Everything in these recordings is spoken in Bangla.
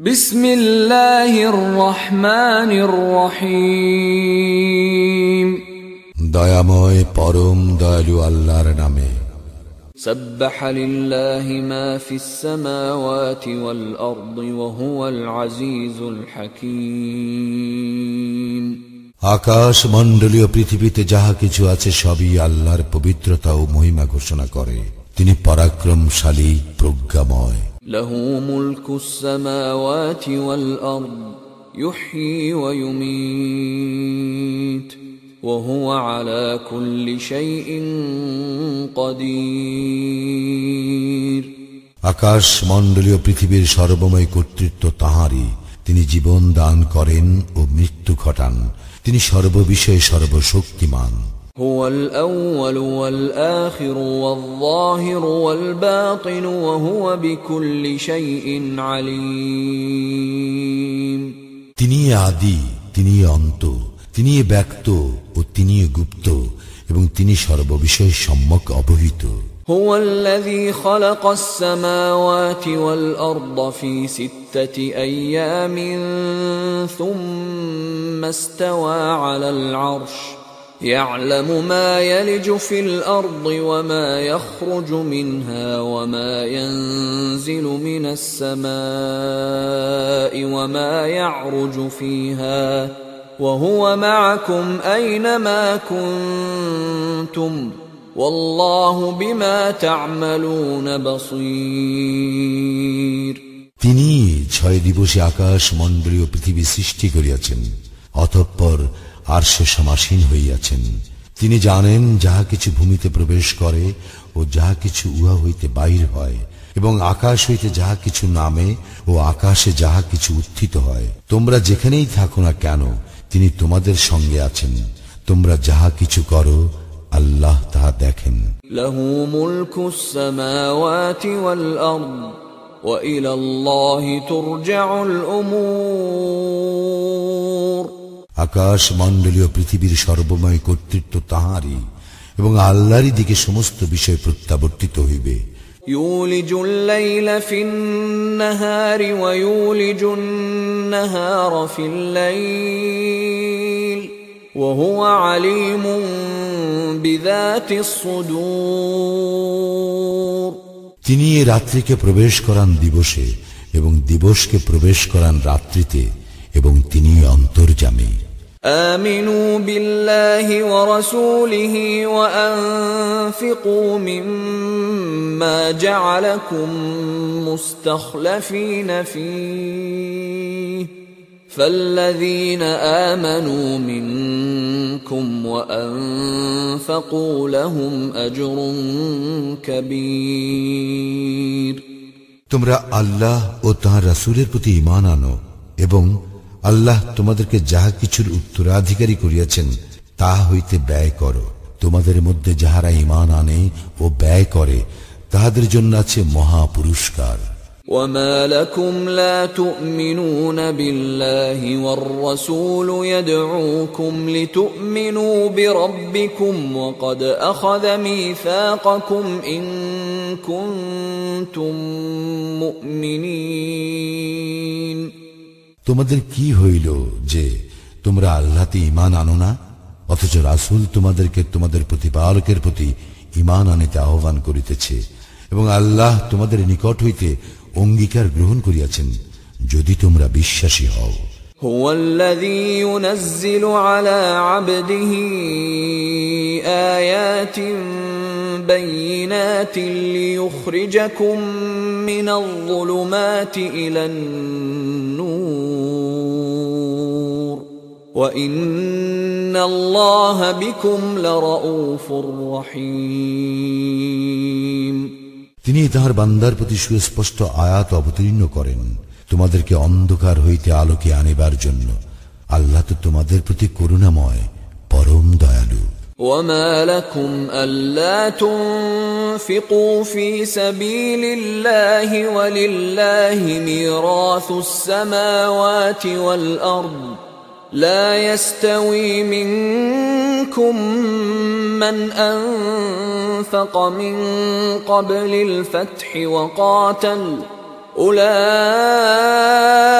بسم الله الرحمن الرحيم দয়াময় পরম দয়ালু আল্লাহর নামে سبح لله ما في السماوات والأرض وهو العزيز الحكيم আকাশ মণ্ডলীয় পৃথিবীতে যাহা কিছু আছে সবই আল্লাহর পবিত্রতা ও মহিমা ঘোষণা করে তিনি পরাক্রমশালী প্রজ্ঞাময় له ملك السماوات والأرض يحيي ويميت وهو على كل شيء قدير আকাশ মণ্ডলীয় পৃথিবীর সর্বময় কর্তৃত্ব তাহারই তিনি জীবন দান করেন ও মৃত্যু ঘটান তিনি সর্ববিষয়ে সর্বশক্তিমান هو الأول والآخر والظاهر والباطن وهو بكل شيء عليم তিনি আদি তিনি অন্ত তিনি ব্যক্ত ও তিনি গুপ্ত এবং তিনি সর্ববিষয়ে সম্যক অবহিত هو الذي خلق السماوات والأرض في ستة أيام ثم استوى على العرش يعلم ما يلج في الأرض وما يخرج منها وما ينزل من السماء وما يعرج فيها وهو معكم أينما كنتم والله بما تعملون بصير তিনি ছয় দিবসে আকাশ মণ্ডলীয় পৃথিবী সৃষ্টি করিয়াছেন অতঃপর আর সে সমাসীন হইয়াছেন। তিনি জানেন যাহা কিছু ভূমিতে প্রবেশ করে ও যাহা কিছু উহা হইতে বাহির হয় এবং আকাশ হইতে যাহা কিছু নামে ও আকাশে যাহা কিছু উত্থিত হয়। তোমরা যেখানেই থাকো না কেন, তিনি তোমাদের সঙ্গে আছেন। তোমরা যাহা কিছু করো, আল্লাহ তাহা দেখেন। ওয়া ইলাল্লাহি তুরজাউল উমূর আকাশ মণ্ডলীয় পৃথিবীর সর্বময় কর্তৃত্ব তাহারই এবং আল্লাহরই দিকে সমস্ত বিষয় প্রত্যাবর্তিত হইবে يولج الليل في النهار ويولج النهار في الليل وهو عليم بذات الصدور তিনি এ রাত্রিকে প্রবেশ করান দিবসে এবং দিবসকে প্রবেশ করান রাত্রিতে এবং তিনি অন্তর্জামী آمنوا بالله ورسوله وأنفقوا مما جعلكم مستخلفين فيه فالذين آمنوا منكم وأنفقوا لهم أجر كبير তোমরা আল্লাহ ও তাঁর রাসূলের প্রতি ঈমান আনো এবং আল্লাহ তোমাদেরকে যাহা কিছুর উত্তরাধিকারী করিয়াছেন তাহা হইতে ব্যয় করো তোমাদের মধ্যে যাহারা ঈমান আনে ও ব্যয় করে তাহাদের জন্য আছে মহা পুরস্কার وما لكم لا تؤمنون بالله والرسول يدعوكم لتؤمنوا بربكم وقد اخذ ميثاقكم ان كنتم مؤمنين তোমাদের কি হইল যে তোমরা আল্লাহতে ইমান আনো না? অথচ রাসুল তোমাদেরকে তোমাদের প্রতিপালকের প্রতি ইমান আনিতে আহ্বান করিতেছে এবং আল্লাহ তোমাদের নিকট হইতে অঙ্গীকার গ্রহণ করিয়াছেন, যদি তোমরা বিশ্বাসী হও। هو الذي ينزل على عبده آيات بينات ليخرجكم من الظلمات إلى النور وإن الله بكم لرؤوف رحيم তিনি তাহার বান্দার প্রতি সুস্পষ্ট আয়াত অবতীর্ণ করেন তোমাদেরকে অন্ধকার হইতে আলোকে আনিবার জন্য আল্লাহ তো তোমাদের প্রতি করুণাময় পরম দয়ালু وما لكم ألا تنفقوا في سبيل الله ولله ميراث السماوات والأرض لا يستوي منكم من أنفق من قبل الفتح وقاتل أولئك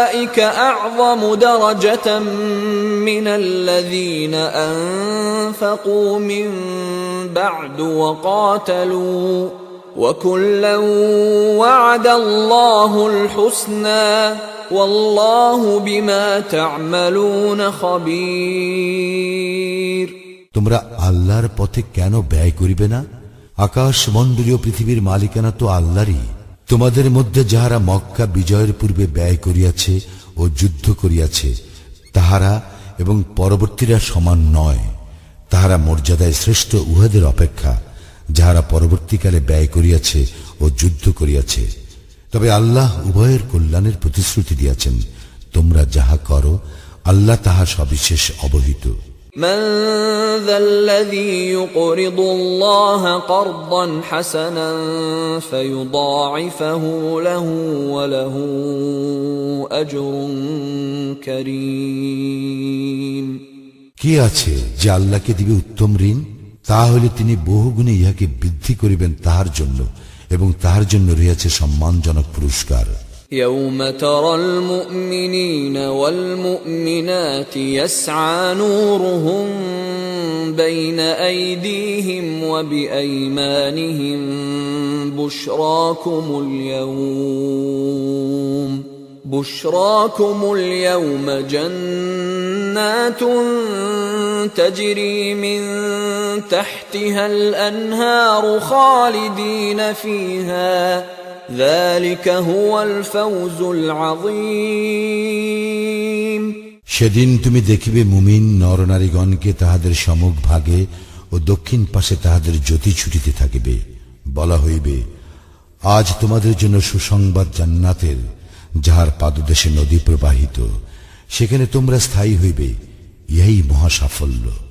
أولئك أعظم درجة من الذين أنفقوا من بعد وقاتلوا وكلا وعد الله الحسنى والله بما تعملون خبير তোমরা আল্লাহর পথে কেন ব্যয় করিবে না আকাশ মণ্ডলীয় পৃথিবীর মালিকানা তো আল্লাহরই তোমাদের মধ্যে যাহারা মক্কা বিজয়ের পূর্বে ব্যয় করিয়াছে ও যুদ্ধ করিয়াছে, তাহারা এবং পরবর্তীরা সমান নয়। তাহারা মর্যাদায় শ্রেষ্ঠ উহাদের অপেক্ষা, যাহারা পরবর্তীকালে ব্যয় করিয়াছে ও যুদ্ধ করিয়াছে। তবে আল্লাহ উভয়ের কল্যাণের প্রতিশ্রুতি দিয়াছেন, তোমরা যাহা করো, আল্লাহ তাহা সবিশেষ অবহিত। من ذا الذي يقرض الله قرضا حسنا فيضاعفه له وله أجر كريم কে আছে যে আল্লাহকে দিবে উত্তম ঋণ তাহলে তিনি বহুগুণে ইহাকে বৃদ্ধি করিবেন তাহার জন্য এবং তাহার জন্য রয়েছে সম্মানজনক পুরস্কার يوم ترى المؤمنين والمؤمنات يسعى نورهم بين أيديهم وبأيمانهم بشراكم اليوم بشراكم اليوم جنات تجري من تحتها الأنهار خالدين فيها সেদিন তুমি দেখিবে মুমিন নরনারীগণকে তাহাদের সমুখ ভাগে ও দক্ষিণ পাশে তাহাদের জ্যোতি ছুটিতে থাকিবে। বলা হইবে, আজ তোমাদের জন্য সুসংবাদ জান্নাতের, যাহার পাদদেশে নদী প্রবাহিত, সেখানে তোমরা স্থায়ী হইবে, ইহাই মহাসাফল্য।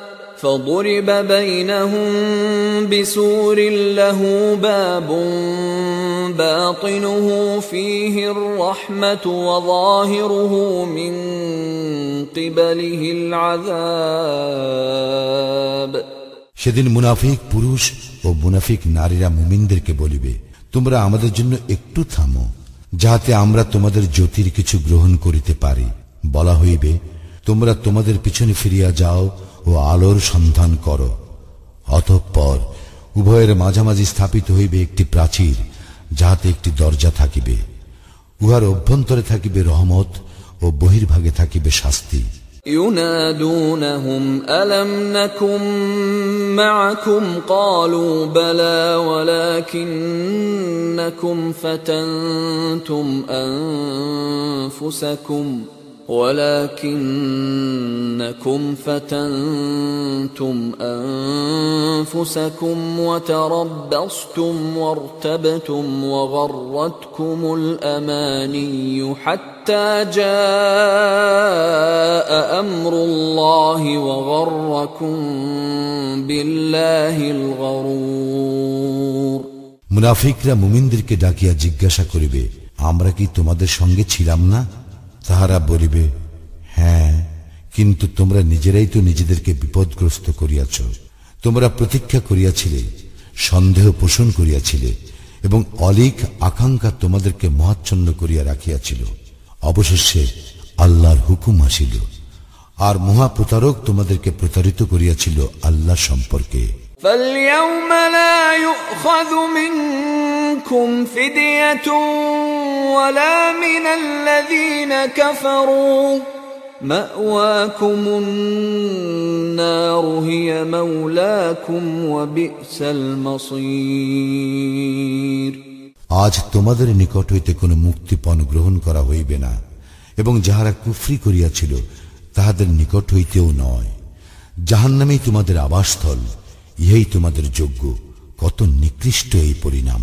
فضرب بينهم بسور له باب باطنه فيه الرحمة وظاهره من قبله العذاب সেদিন মুনাফিক পুরুষ ও মুনাফিক নারীরা মুমিনদেরকে বলিবে তোমরা আমাদের জন্য একটু থামো যাহাতে আমরা তোমাদের জ্যোতির কিছু গ্রহণ করিতে পারি বলা হইবে তোমরা তোমাদের পিছনে ফিরিয়া যাও ও আলোর সন্ধান করো অতঃপর উভয়ের মাঝামাঝি স্থাপিত হইবে একটি প্রাচীর যাহাতে একটি দরজা থাকিবে উহার অভ্যন্তরে থাকিবে রহমত ও বহির্ভাগে থাকিবে শাস্তি ينادونهم ألم نكن معكم قالوا بلى ولكنكم فتنتم أنفسكم ولكنكم فتنتم أنفسكم وتربصتم وارتبتم وغرتكم الأماني حتى جاء أمر الله وغركم بالله الغرور মুনাফিকরা মুমিনদেরকে ডাকিয়া জিজ্ঞাসা করিবে আমরা কি তোমাদের সঙ্গে ছিলাম না তাহারা বলিবে হ্যাঁ কিন্তু তোমরা নিজেরাই তো নিজেদেরকে বিপদগ্রস্ত করিয়াছ তোমরা প্রতীক্ষা করিয়াছিলে সন্দেহ পোষণ করিয়াছিলে এবং অলিক আকাঙ্ক্ষা তোমাদেরকে মহাচ্ছন্ন করিয়া রাখিয়াছিল অবশেষে আল্লাহর হুকুম আসিল আর মহাপ্রতারক তোমাদেরকে প্রতারিত করিয়াছিল আল্লাহ সম্পর্কে فاليوم لا يؤخذ منكم فدية ولا من الذين كفروا مأواكم النار هي مولاكم وبئس المصير আজ তোমাদের নিকট হইতে কোনো মুক্তিপণ গ্রহণ করা হইবে না এবং যাহারা কুফরি করিয়াছিল তাহাদের নিকট হইতেও নয় জাহান্নামেই তোমাদের আবাসস্থল ইহাই তোমাদের যোগ্য কত নিকৃষ্ট এই পরিণাম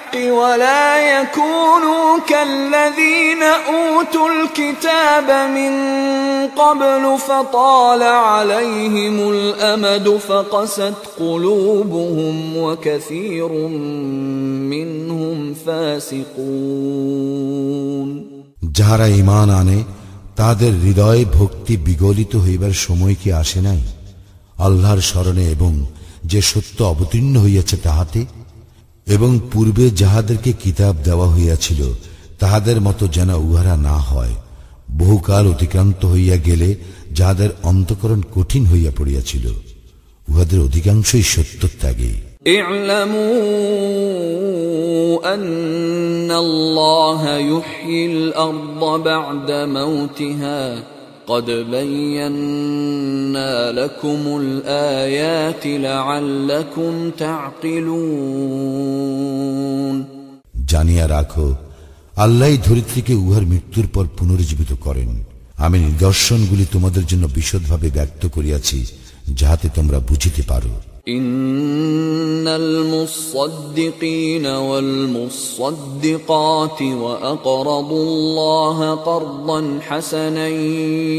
ولا يكونوا كالذين أوتوا الكتاب من قبل فطال عليهم الأمد فقست قلوبهم وكثير منهم فاسقون যাহারা ইমান আনে তাদের হৃদয়ে ভক্তি বিগলিত হইবার সময় কি আসে নাই আল্লাহর স্মরণে এবং যে সত্য অবতীর্ণ হইয়াছে তাহাতে এবং পূর্বে যাহাদেরকে কিতাব দেওয়া হইয়াছিল তাহাদের মতো যেন উহারা না হয় বহুকাল অতিক্রান্ত হইয়া গেলে যাহাদের অন্তকরণ কঠিন হইয়া পড়িয়াছিল উহাদের অধিকাংশই সত্য ত্যাগে اعلموا أن الله يحيي الأرض بعد موتها قد بينا لكم الآيات لعلكم تعقلون জানিয়া রাখো আল্লাহ ধরিত্রীকে উহার মৃত্যুর পর পুনরুজ্জীবিত করেন আমি নিদর্শনগুলি তোমাদের জন্য বিশদভাবে ব্যক্ত করিয়াছি যাহাতে তোমরা বুঝিতে পারো إن المصدقين والمصدقات وأقرضوا الله قرضا حسنا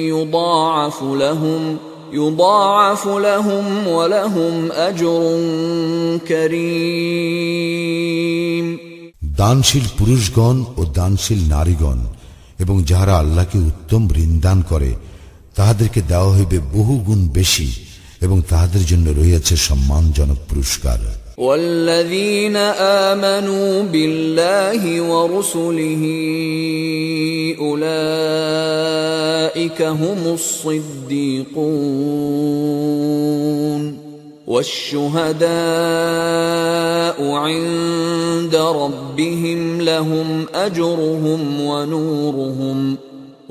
يضاعف لهم يضاعف لهم ولهم أجر كريم দানশীল পুরুষগণ ও দানশীল নারীগণ এবং যাহারা আল্লাহকে উত্তম ঋণদান করে তাহাদেরকে দেওয়া হইবে বহু গুণ বেশি এবং তাহাদের জন্য রহিয়াছে সম্মানজনক পুরস্কার والذين آمنوا بالله ورسله أولئك هم الصديقون والشهداء عند ربهم لهم أجرهم ونورهم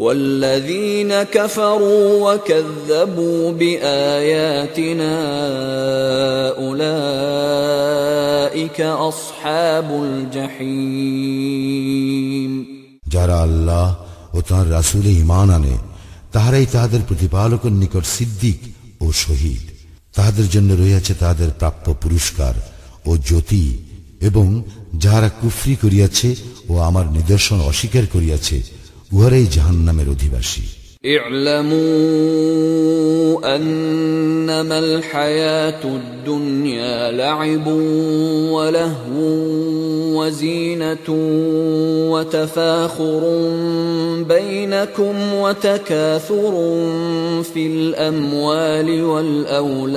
والذين كفروا وكذبوا بآياتنا أولئك أصحاب الجحيم যারা আল্লাহ ও তাঁর রাসুলে ইমান আনে তাহারাই তাহাদের প্রতিপালকের নিকট সিদ্দিক ও শহীদ তাহাদের জন্য রইয়াছে তাহাদের প্রাপ্য পুরস্কার ও জ্যোতি এবং যাহারা কুফরি করিয়াছে ও আমার নিদর্শন অস্বীকার করিয়াছে উহারাই জাহান নামের অধিবাসী اعلموا أنما الحياة الدنيا لعب ولهو وزينة وتفاخر بينكم وتكاثر في الأموال والأولاد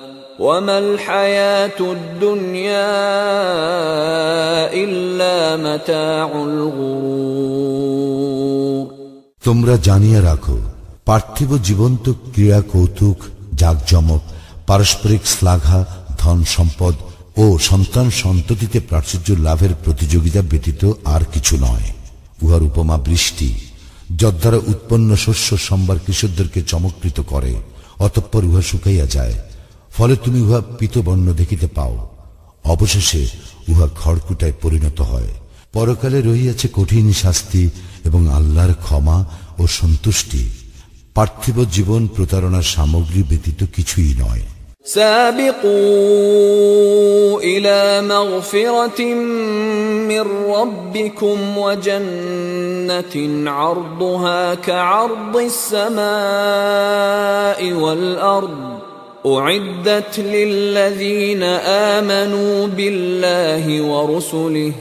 وما الحياة الدنيا إلا متاع الغرور তোমরা জানিয়া রাখো পার্থিব জীবন্ত ক্রীড়া কৌতুক জাকজমক পারস্পরিক শ্লাঘা ধন সম্পদ ও সন্তান সন্ততিতে প্রাচুর্য লাভের প্রতিযোগিতা ব্যতীত আর কিছু নয় উহার উপমা বৃষ্টি যদ্বারা উৎপন্ন শস্য সম্বার কৃষকদেরকে চমকৃত করে অতঃপর উহা শুকাইয়া যায় ফলে তুমি উহা পিতবর্ণ দেখিতে পাও অবশেষে উহা খড়কুটায় পরিণত হয় পরকালে রহিয়াছে কঠিন শাস্তি এবং আল্লাহর ক্ষমা ও সন্তুষ্টি পার্থিব জীবন প্রতারণার সামগ্রী ব্যতীত কিছুই নয় سابقوا إلى مغفرة من ربكم وجنة عرضها كعرض السماء والأرض أعدت للذين آمنوا بالله ورسله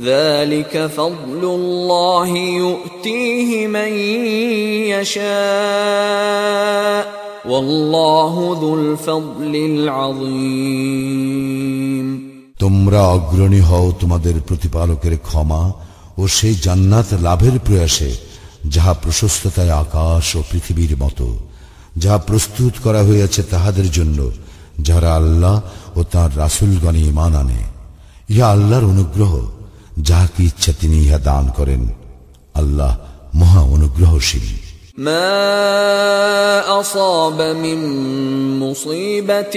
ذلك فضل الله يؤتيه من يشاء والله ذو الفضل العظيم তোমরা অগ্রণী হও তোমাদের প্রতিপালকের ক্ষমা ও সেই জান্নাত লাভের প্রয়াসে যাহা প্রশস্ততায় আকাশ ও পৃথিবীর মতো যাহা প্রস্তুত করা হইয়াছে তাহাদের জন্য যারা আল্লাহ ও তার রাসুলগণে ইমান আনে ইহা আল্লাহর অনুগ্রহ যাহাকে ইচ্ছা তিনি ইহা দান করেন আল্লাহ মহা অনুগ্রহশীল ما أصاب من مصيبة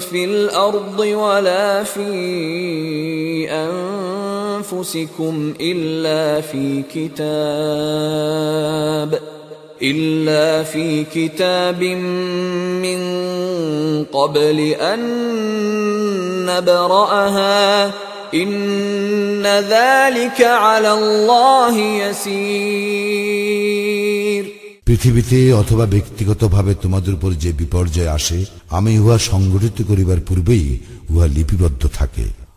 في الأرض ولا في أنفسكم إلا في كتاب إلا في كتاب من قبل أن نبرأها إن ذلك على الله يسير পৃথিবীতে অথবা ব্যক্তিগতভাবে তোমাদের উপর যে বিপর্যয় আসে আমি উহা সংগঠিত করিবার পূর্বেই উহা লিপিবদ্ধ থাকে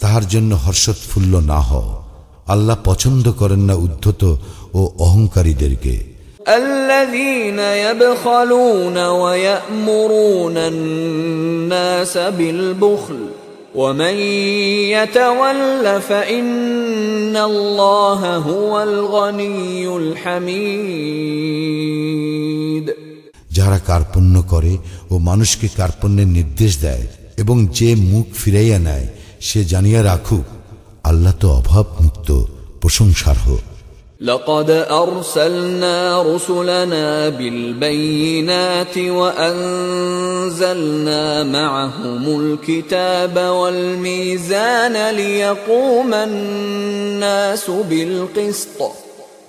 তাহার জন্য হর্ষোৎফুল্ল না হও আল্লাহ পছন্দ করেন না উদ্ধত ও অহংকারীদেরকে الذين يبخلون ويأمرون الناس بالبخل ومن يتول فإن الله هو الغني الحميد যারা কার্পণ্য করে ও মানুষকে কার্পণ্যের নির্দেশ দেয় এবং যে মুখ ফিরাইয়া নেয় সে জানিয়া রাখুক আল্লাহ তো অভাব মুক্ত প্রশংসার্হ لقد أرسلنا رسلنا بالبينات وأنزلنا معهم الكتاب والميزان ليقوم الناس بالقسط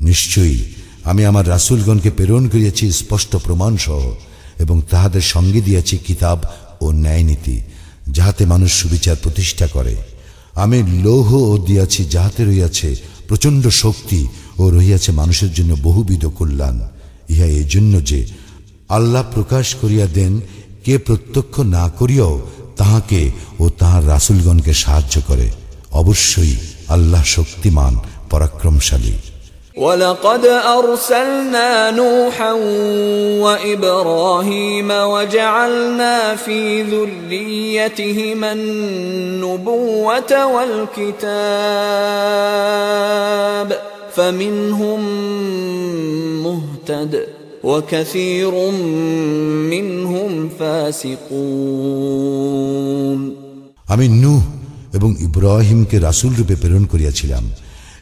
নিশ্চয়ই আমি আমার রাসূলগণকে প্রেরণ করিয়াছি স্পষ্ট প্রমাণ সহ এবং তাহাদের সঙ্গে দিয়াছি কিতাব ও ন্যায়নীতি, যাহাতে মানুষ সুবিচার প্রতিষ্ঠা করে। আমি লৌহ ও দিয়াছি যাহাতে রইয়াছে প্রচণ্ড শক্তি ও রহিয়াছে মানুষের জন্য বহুবিধ কল্যাণ। ইহা এই জন্য যে আল্লাহ প্রকাশ করিয়া দেন, কে প্রত্যক্ষ না করিয়াও তাহাকে ও তাহার রাসূলগণকে সাহায্য করে অবশ্যই আল্লাহ শক্তিমান পরাক্রমশালী ولقد أرسلنا نوحا وإبراهيم وجعلنا في ذريتهما النبوة والكتاب فمنهم مهتد وكثير منهم فاسقون আমি নূহ এবং ইব্রাহিমকে রাসূল রূপে প্রেরণ করিয়াছিলাম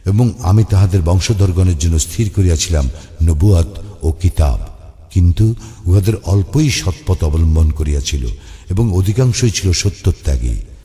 এবং আমি তাহাদের বংশধরগণের জন্য স্থির করিয়াছিলাম নবুয়াত ও কিতাব। কিন্তু উহাদের অল্পই সৎপথ অবলম্বন করিয়াছিল এবং অধিকাংশই ছিল সত্যত্যাগী।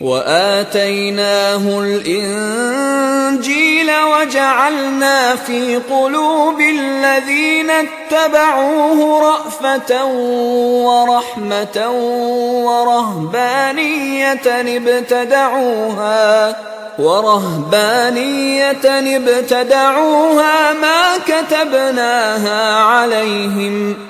وآتيناه الإنجيل وجعلنا في قلوب الذين اتبعوه رأفة ورحمة ورهبانية ابتدعوها ورهبانية ابتدعوها ما كتبناها عليهم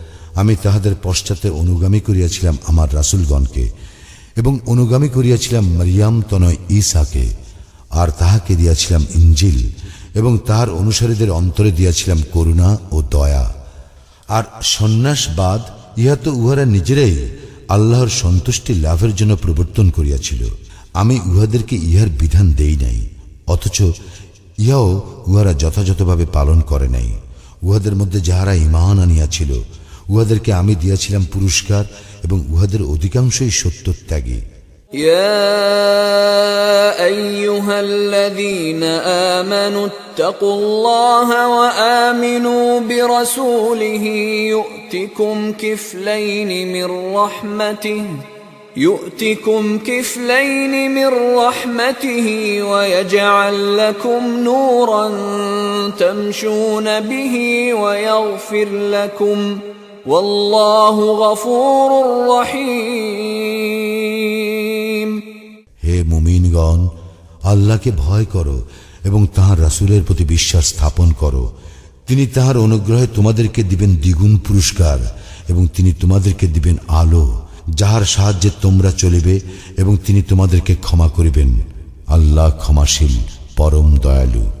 আমি তাহাদের পশ্চাতে অনুগামী করিয়াছিলাম আমার রাসুলগণকে এবং অনুগামী করিয়াছিলাম মারিয়াম তনয় ঈসাকে, আর তাহাকে দিয়াছিলাম ইঞ্জিল এবং তাহার অনুসারীদের অন্তরে দিয়াছিলাম করুণা ও দয়া। আর সন্ন্যাসবাদ ইহা তো উহারা নিজেরাই আল্লাহর সন্তুষ্টি লাভের জন্য প্রবর্তন করিয়াছিল। আমি উহাদেরকে ইহার বিধান দেই নাই, অথচ ইহাও উহারা যথাযথভাবে পালন করে নাই। উহাদের মধ্যে যাহারা ইমান আনিয়াছিল উহাদেরকে আমি দিয়াছিলাম পুরস্কার এবং উহাদের অধিকাংশই সত্যত্যাগী يا ايها الذين امنوا اتقوا الله وامنوا برسوله يؤتكم كفلين من رحمته يؤتكم كفلين من رحمته ويجعل لكم نورا تمشون به ويغفر لكم والله غفور رحيم হে মুমিনগণ, আল্লাহকে ভয় করো এবং তাহার রাসূলের প্রতি বিশ্বাস স্থাপন করো। তিনি তাহার অনুগ্রহে তোমাদেরকে দিবেন দ্বিগুণ পুরস্কার এবং তিনি তোমাদেরকে দিবেন আলো, যাহার সাহায্যে তোমরা চলিবে এবং তিনি তোমাদেরকে ক্ষমা করিবেন। আল্লাহ ক্ষমাশীল, পরম দয়ালু।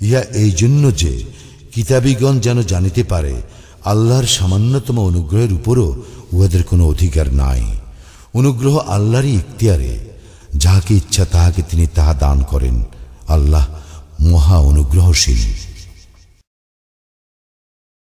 ইহা এই জন্য যে কিতাবীগণ যেন জানিতে পারে, আল্লাহর সামান্যতম অনুগ্রহের উপরও উহাদের কোনো অধিকার নাই। অনুগ্রহ আল্লাহরই ইখতিয়ারে, যাহাকে ইচ্ছা তাহাকে তিনি তাহা দান করেন। আল্লাহ মহা অনুগ্রহশীল।